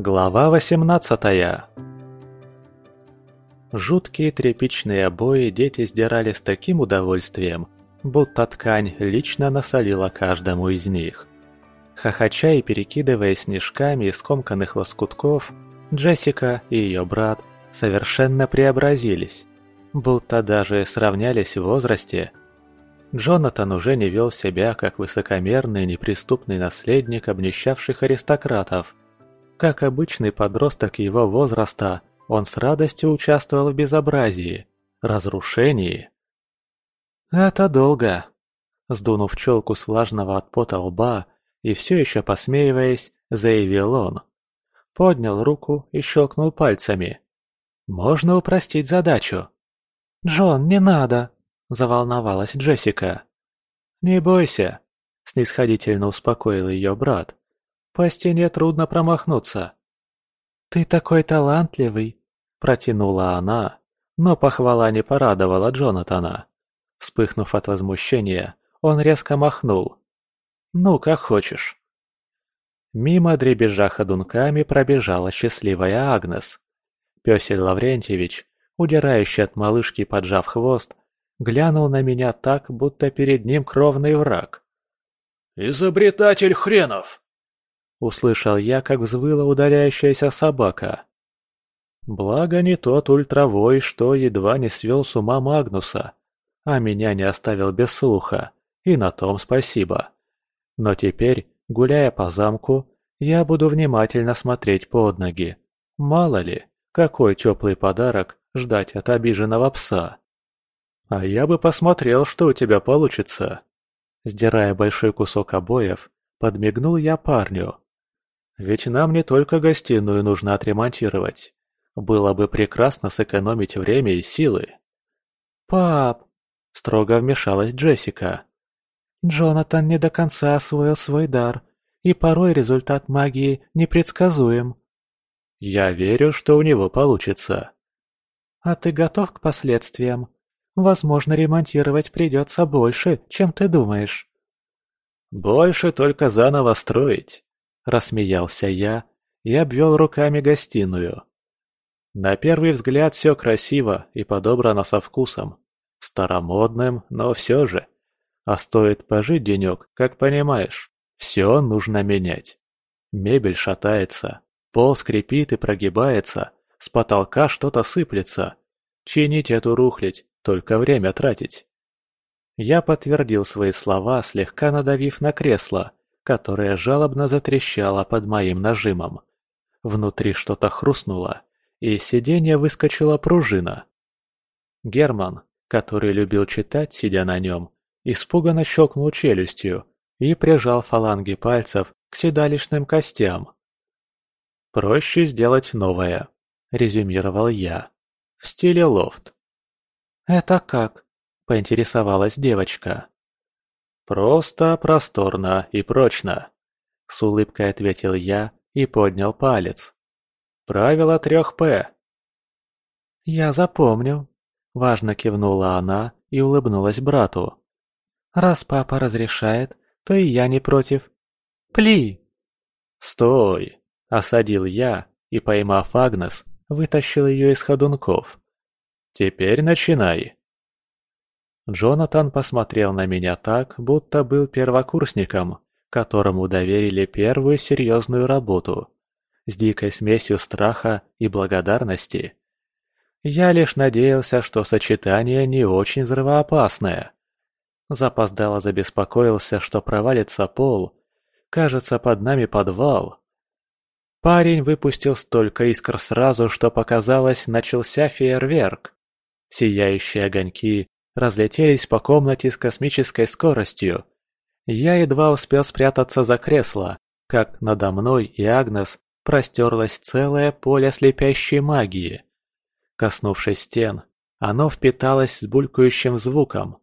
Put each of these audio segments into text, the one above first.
Глава 18 Жуткие тряпичные обои дети сдирали с таким удовольствием, будто ткань лично насолила каждому из них. Хохоча и перекидывая снежками из скомканных лоскутков, Джессика и ее брат совершенно преобразились, будто даже сравнялись в возрасте. Джонатан уже не вел себя как высокомерный неприступный наследник обнищавших аристократов. Как обычный подросток его возраста, он с радостью участвовал в безобразии, разрушении. «Это долго», – сдунув челку с влажного от пота лба и все еще посмеиваясь, заявил он. Поднял руку и щелкнул пальцами. «Можно упростить задачу». «Джон, не надо!» – заволновалась Джессика. «Не бойся», – снисходительно успокоил ее брат. «По стене трудно промахнуться». «Ты такой талантливый!» – протянула она, но похвала не порадовала Джонатана. Вспыхнув от возмущения, он резко махнул. «Ну, как хочешь». Мимо дребезжа ходунками пробежала счастливая Агнес. Пёсель Лаврентьевич, удирающий от малышки, поджав хвост, глянул на меня так, будто перед ним кровный враг. «Изобретатель хренов!» Услышал я, как взвыла удаляющаяся собака. Благо не тот ультравой, что едва не свел с ума Магнуса, а меня не оставил без слуха, и на том спасибо. Но теперь, гуляя по замку, я буду внимательно смотреть под ноги. Мало ли, какой теплый подарок ждать от обиженного пса. А я бы посмотрел, что у тебя получится. Сдирая большой кусок обоев, подмигнул я парню. Ведь нам не только гостиную нужно отремонтировать. Было бы прекрасно сэкономить время и силы. «Пап!» – строго вмешалась Джессика. «Джонатан не до конца освоил свой дар, и порой результат магии непредсказуем». «Я верю, что у него получится». «А ты готов к последствиям? Возможно, ремонтировать придется больше, чем ты думаешь». «Больше только заново строить», – рассмеялся я и обвел руками гостиную. На первый взгляд все красиво и подобрано со вкусом. Старомодным, но все же. А стоит пожить денек, как понимаешь, все нужно менять. Мебель шатается, пол скрипит и прогибается, с потолка что-то сыплется. Чинить эту рухлядь, только время тратить. Я подтвердил свои слова, слегка надавив на кресло, которое жалобно затрещало под моим нажимом. Внутри что-то хрустнуло, и из сиденья выскочила пружина. Герман, который любил читать, сидя на нем, испуганно щелкнул челюстью и прижал фаланги пальцев к седалищным костям. «Проще сделать новое», — резюмировал я, — «в стиле лофт». «Это как?» — поинтересовалась девочка. «Просто, просторно и прочно», — с улыбкой ответил я и поднял палец. Правило трех П. «Я запомню», – важно кивнула она и улыбнулась брату. «Раз папа разрешает, то и я не против. Пли!» «Стой!» – осадил я и, поймав Агнес, вытащил ее из ходунков. «Теперь начинай!» Джонатан посмотрел на меня так, будто был первокурсником, которому доверили первую серьезную работу с дикой смесью страха и благодарности. Я лишь надеялся, что сочетание не очень взрывоопасное. Запоздало забеспокоился, что провалится пол. Кажется, под нами подвал. Парень выпустил столько искр сразу, что показалось, начался фейерверк. Сияющие огоньки разлетелись по комнате с космической скоростью. Я едва успел спрятаться за кресло, как надо мной и Агнес простерлось целое поле слепящей магии. Коснувшись стен, оно впиталось с булькающим звуком.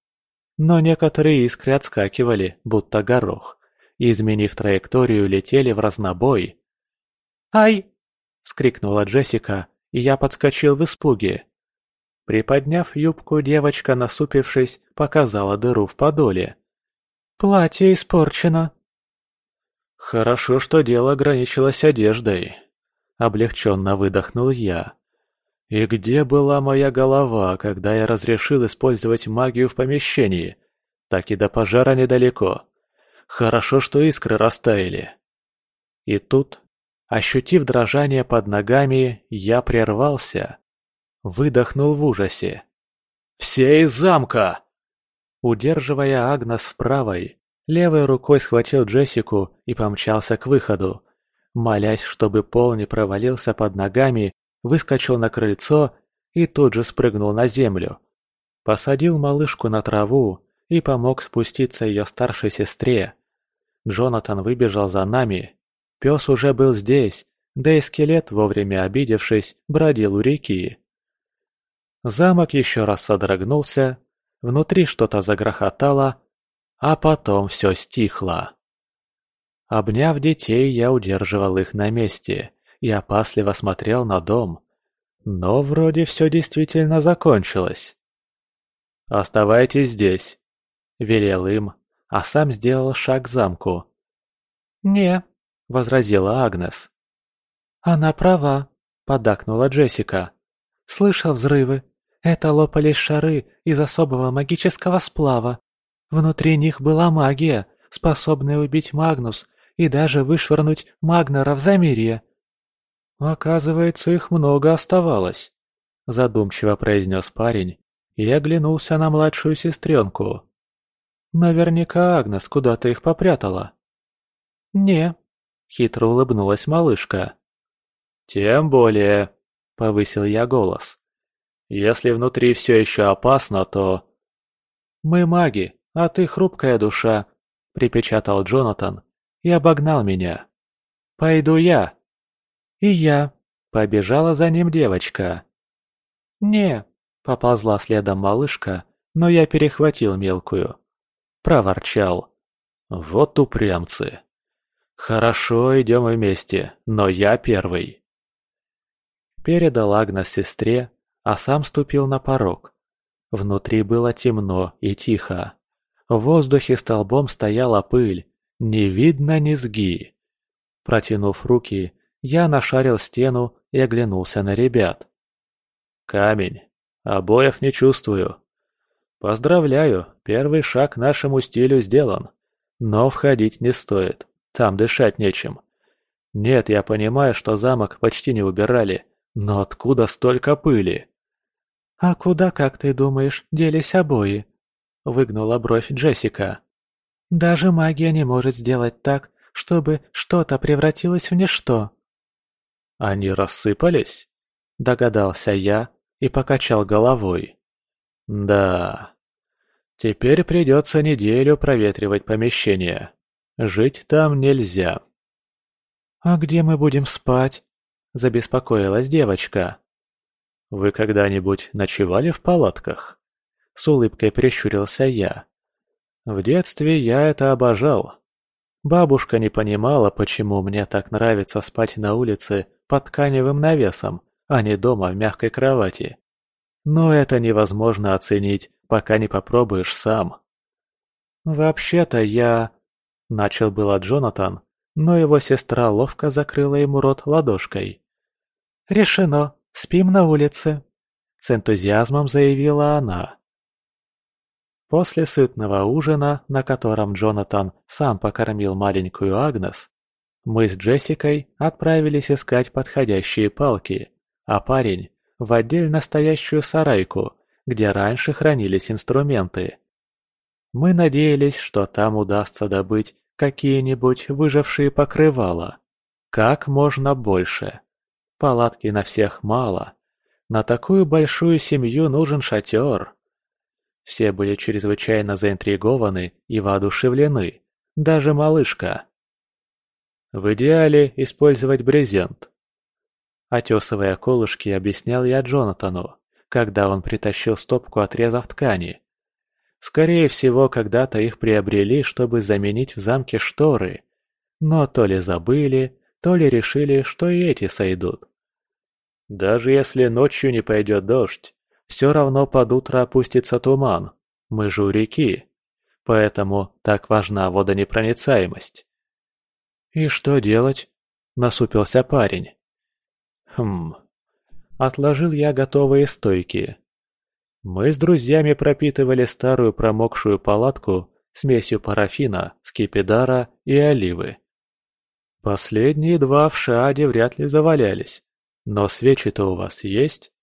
Но некоторые искры отскакивали, будто горох, и, изменив траекторию, летели в разнобой. «Ай!» — вскрикнула Джессика, и я подскочил в испуге. Приподняв юбку, девочка, насупившись, показала дыру в подоле. «Платье испорчено», Хорошо, что дело ограничилось одеждой. – облегченно выдохнул я. «И где была моя голова, когда я разрешил использовать магию в помещении? Так и до пожара недалеко. Хорошо, что искры растаяли». И тут, ощутив дрожание под ногами, я прервался. Выдохнул в ужасе. «Все из замка!» Удерживая Агнес в правой, левой рукой схватил Джессику и помчался к выходу. Молясь, чтобы пол не провалился под ногами, выскочил на крыльцо и тут же спрыгнул на землю. Посадил малышку на траву и помог спуститься ее старшей сестре. Джонатан выбежал за нами. Пес уже был здесь, да и скелет, вовремя обидевшись, бродил у реки. Замок еще раз содрогнулся, внутри что-то загрохотало, а потом все стихло. Обняв детей, я удерживал их на месте и опасливо смотрел на дом. Но вроде все действительно закончилось. «Оставайтесь здесь», — велел им, а сам сделал шаг к замку. «Не», — возразила Агнес. «Она права», — подакнула Джессика. «Слышал взрывы. Это лопались шары из особого магического сплава. Внутри них была магия, способная убить Магнус и даже вышвырнуть Магнера в замирье. «Оказывается, их много оставалось», – задумчиво произнес парень и оглянулся на младшую сестренку. «Наверняка Агнес куда-то их попрятала». «Не», – хитро улыбнулась малышка. «Тем более», – повысил я голос. «Если внутри все еще опасно, то...» «Мы маги, а ты хрупкая душа», – припечатал Джонатан и обогнал меня. «Пойду я». «И я», – побежала за ним девочка. «Не», – поползла следом малышка, но я перехватил мелкую. Проворчал. «Вот упрямцы». «Хорошо, идем вместе, но я первый». Передал Агнес сестре, а сам ступил на порог. Внутри было темно и тихо. В воздухе столбом стояла пыль, не видно низги. Протянув руки, я нашарил стену и оглянулся на ребят. Камень. Обоев не чувствую. Поздравляю, первый шаг нашему стилю сделан. Но входить не стоит, там дышать нечем. Нет, я понимаю, что замок почти не убирали, но откуда столько пыли? «А куда, как ты думаешь, делись обои?» – выгнула бровь Джессика. «Даже магия не может сделать так, чтобы что-то превратилось в ничто». «Они рассыпались?» – догадался я и покачал головой. «Да, теперь придется неделю проветривать помещение. Жить там нельзя». «А где мы будем спать?» – забеспокоилась девочка. «Вы когда-нибудь ночевали в палатках?» С улыбкой прищурился я. В детстве я это обожал. Бабушка не понимала, почему мне так нравится спать на улице под тканевым навесом, а не дома в мягкой кровати. Но это невозможно оценить, пока не попробуешь сам. «Вообще-то я...» – начал было Джонатан, но его сестра ловко закрыла ему рот ладошкой. «Решено!» «Спим на улице», — с энтузиазмом заявила она. После сытного ужина, на котором Джонатан сам покормил маленькую Агнес, мы с Джессикой отправились искать подходящие палки, а парень – в отдельно стоящую сарайку, где раньше хранились инструменты. Мы надеялись, что там удастся добыть какие-нибудь выжившие покрывала. Как можно больше. Палатки на всех мало. На такую большую семью нужен шатер. Все были чрезвычайно заинтригованы и воодушевлены. Даже малышка. В идеале использовать брезент. Отесывая колышки, объяснял я Джонатану, когда он притащил стопку отрезов ткани. Скорее всего, когда-то их приобрели, чтобы заменить в замке шторы. Но то ли забыли, то ли решили, что и эти сойдут. Даже если ночью не пойдет дождь, все равно под утро опустится туман. Мы же у реки. Поэтому так важна водонепроницаемость. «И что делать?» – насупился парень. Хм. Отложил я готовые стойки. Мы с друзьями пропитывали старую промокшую палатку смесью парафина, скипидара и оливы. Последние два в шааде вряд ли завалялись. Но свечи-то у вас есть?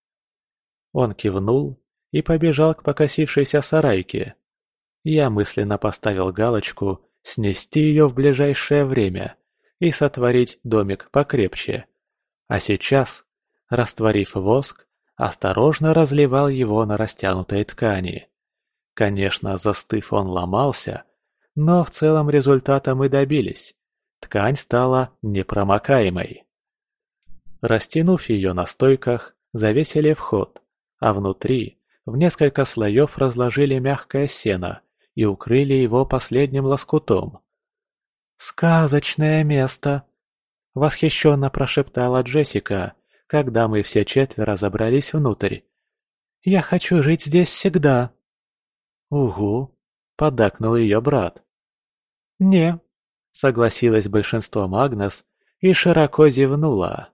Он кивнул и побежал к покосившейся сарайке. Я мысленно поставил галочку «снести ее в ближайшее время» и сотворить домик покрепче. А сейчас, растворив воск, осторожно разливал его на растянутой ткани. Конечно, застыв он ломался, но в целом результата мы добились. Ткань стала непромокаемой. Растянув ее на стойках, завесили вход, а внутри в несколько слоев разложили мягкое сено и укрыли его последним лоскутом. «Сказочное место!» — восхищенно прошептала Джессика, когда мы все четверо забрались внутрь. «Я хочу жить здесь всегда!» «Угу!» — поддакнул ее брат. «Не!» — согласилась большинство Магнес и широко зевнула.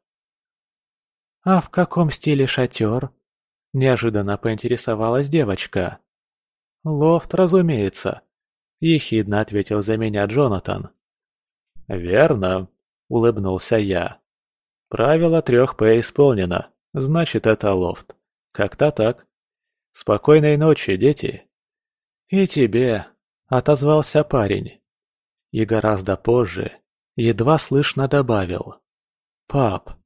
«А в каком стиле шатер?» — неожиданно поинтересовалась девочка. «Лофт, разумеется», — ехидно ответил за меня Джонатан. «Верно», — улыбнулся я. «Правило трех П исполнено, значит, это лофт. Как-то так. Спокойной ночи, дети». «И тебе», — отозвался парень. И гораздо позже, едва слышно добавил. «Пап».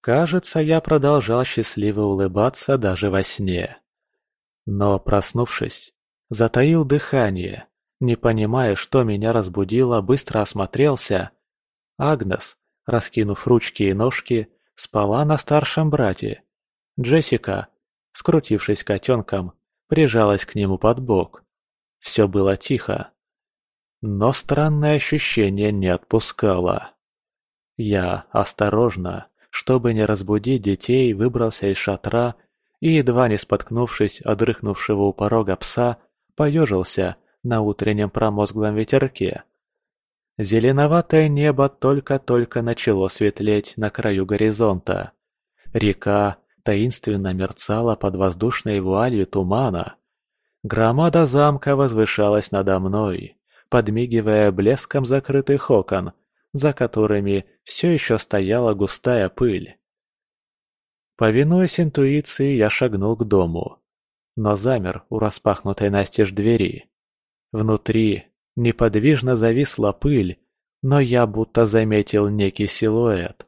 Кажется, я продолжал счастливо улыбаться даже во сне. Но, проснувшись, затаил дыхание, не понимая, что меня разбудило, быстро осмотрелся. Агнес, раскинув ручки и ножки, спала на старшем брате. Джессика, скрутившись котенком, прижалась к нему под бок. Все было тихо. Но странное ощущение не отпускало. Я осторожно, чтобы не разбудить детей, выбрался из шатра и, едва не споткнувшись от рыхнувшего у порога пса, поежился на утреннем промозглом ветерке. Зеленоватое небо только-только начало светлеть на краю горизонта. Река таинственно мерцала под воздушной вуалью тумана. Громада замка возвышалась надо мной, подмигивая блеском закрытых окон, за которыми все еще стояла густая пыль. Повинуясь интуиции, я шагнул к дому, но замер у распахнутой настежь двери. Внутри неподвижно зависла пыль, но я будто заметил некий силуэт.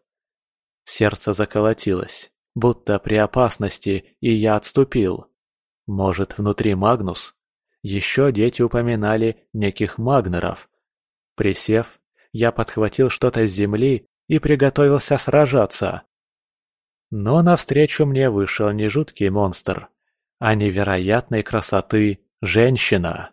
Сердце заколотилось будто при опасности, и я отступил. Может, внутри Магнус? Еще дети упоминали неких Магнеров. Присев, я подхватил что-то с земли и приготовился сражаться. Но навстречу мне вышел не жуткий монстр, а невероятной красоты женщина.